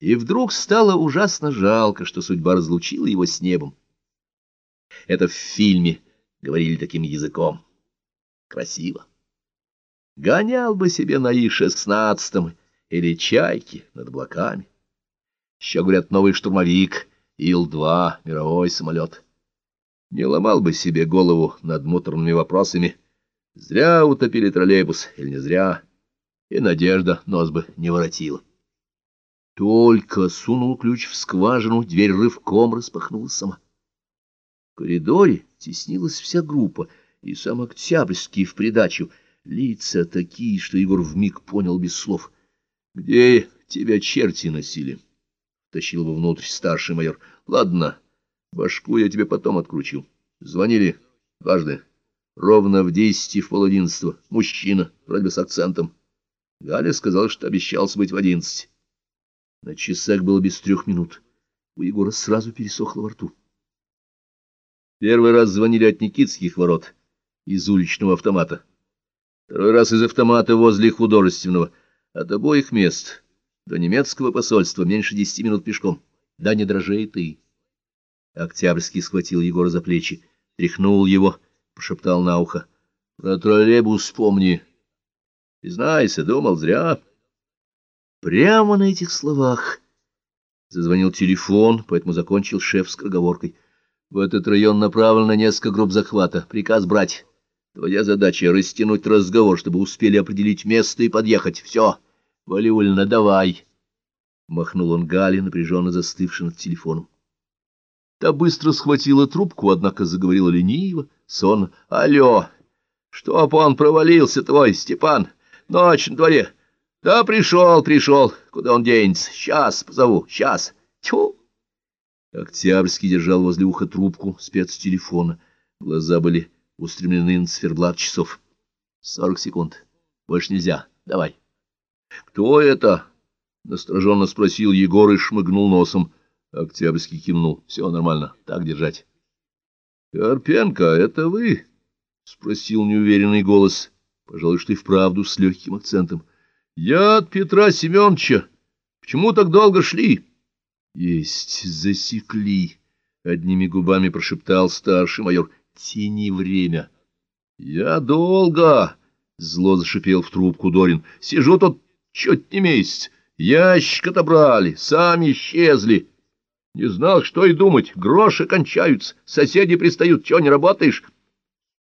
И вдруг стало ужасно жалко, что судьба разлучила его с небом. Это в фильме говорили таким языком. Красиво. Гонял бы себе на И-16 или Чайки над облаками. Еще, говорят, новый штурмовик, Ил-2, мировой самолет. Не ломал бы себе голову над муторными вопросами. Зря утопили троллейбус или не зря. И надежда нос бы не воротила. Только сунул ключ в скважину, дверь рывком распахнулась сама. В коридоре теснилась вся группа, и сам Октябрьский в придачу. Лица такие, что Егор вмиг понял без слов. — Где тебя черти носили? — тащил его внутрь старший майор. — Ладно, башку я тебе потом откручу. Звонили дважды. Ровно в десять и в пол одиннадцатого. Мужчина, вроде с акцентом. Галя сказала, что обещался быть в одиннадцать. На часах было без трех минут. У Егора сразу пересохло во рту. Первый раз звонили от Никитских ворот, из уличного автомата. Второй раз из автомата возле художественного. От обоих мест до немецкого посольства меньше десяти минут пешком. Да не дрожей ты. Октябрьский схватил Егора за плечи, тряхнул его, прошептал на ухо. — Про троллейбус помни. Признайся, думал зря. Прямо на этих словах зазвонил телефон, поэтому закончил шеф с скороговоркой. В этот район направлено несколько групп захвата. Приказ брать. Твоя задача — растянуть разговор, чтобы успели определить место и подъехать. Все. Валиульна, давай. Махнул он Гале, напряженно застывшим над телефоном. Та быстро схватила трубку, однако заговорила лениво, сон. Алло! Что он провалился, твой Степан? Ночь на дворе. Да пришел, пришел. Куда он денется? Сейчас позову, сейчас. Тьфу! Октябрьский держал возле уха трубку спецтелефона. Глаза были устремлены на циферблат часов. Сорок секунд. Больше нельзя. Давай. Кто это? Настороженно спросил Егор и шмыгнул носом. Октябрьский кивнул. Все нормально. Так держать. Карпенко, это вы? Спросил неуверенный голос. Пожалуй, что и вправду с легким акцентом. Я от Петра Семеновича. Почему так долго шли? Есть, засекли. Одними губами прошептал старший майор. Тяни время. Я долго, зло зашипел в трубку Дорин. Сижу тут чуть не месяц. Ящик отобрали, сами исчезли. Не знал, что и думать. Гроши кончаются, соседи пристают. Чего не работаешь?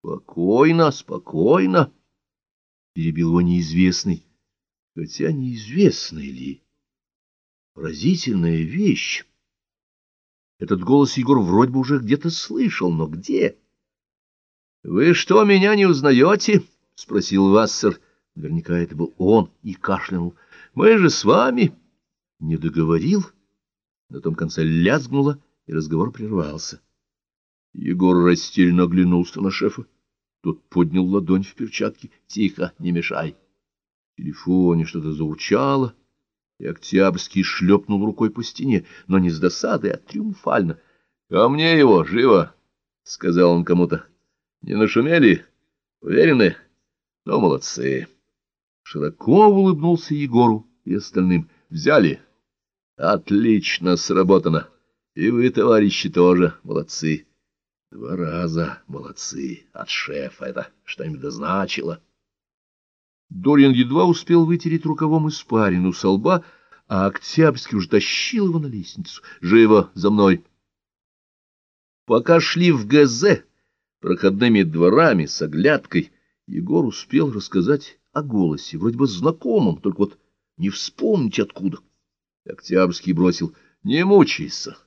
Спокойно, спокойно, перебил его неизвестный. Хотя неизвестный ли? Поразительная вещь. Этот голос Егор вроде бы уже где-то слышал, но где? — Вы что, меня не узнаете? — спросил Вассер. Наверняка это был он и кашлянул. — Мы же с вами. Не договорил. На том конце лязгнуло, и разговор прервался. Егор растерянно оглянулся на шефа. Тот поднял ладонь в перчатке. — Тихо, не мешай. Телефоне что-то заурчало, и Октябрьский шлепнул рукой по стене, но не с досадой, а триумфально. — Ко мне его, живо! — сказал он кому-то. — Не нашумели? Уверены? Ну, молодцы. Широко улыбнулся Егору и остальным. — Взяли? — Отлично сработано. И вы, товарищи, тоже молодцы. Два раза молодцы. От шефа это что-нибудь дозначило. Дорин едва успел вытереть рукавом испарину со лба, а Октябрьский уже тащил его на лестницу. «Живо за мной!» Пока шли в ГЗ, проходными дворами, с оглядкой, Егор успел рассказать о голосе, вроде бы знакомом, только вот не вспомнить откуда. Октябрьский бросил «Не мучайся!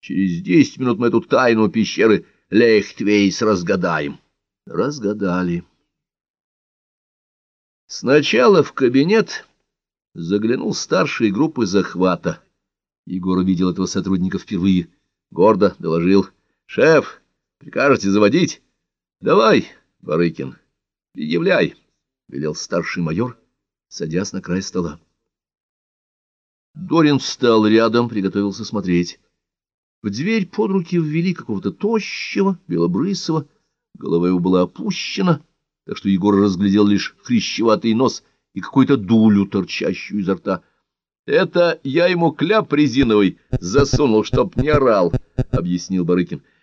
Через десять минут мы эту тайну пещеры Лейхтвейс разгадаем». Разгадали. Сначала в кабинет заглянул старший группы захвата. Егор увидел этого сотрудника впервые. Гордо доложил. — Шеф, прикажете заводить? — Давай, Барыкин, предъявляй, — велел старший майор, садясь на край стола. Дорин встал рядом, приготовился смотреть. В дверь под руки ввели какого-то тощего, белобрысого. Голова его была опущена, так что Егор разглядел лишь хрящеватый нос и какую-то дулю, торчащую изо рта. Это я ему кляп резиновый засунул, чтоб не орал, — объяснил Барыкин.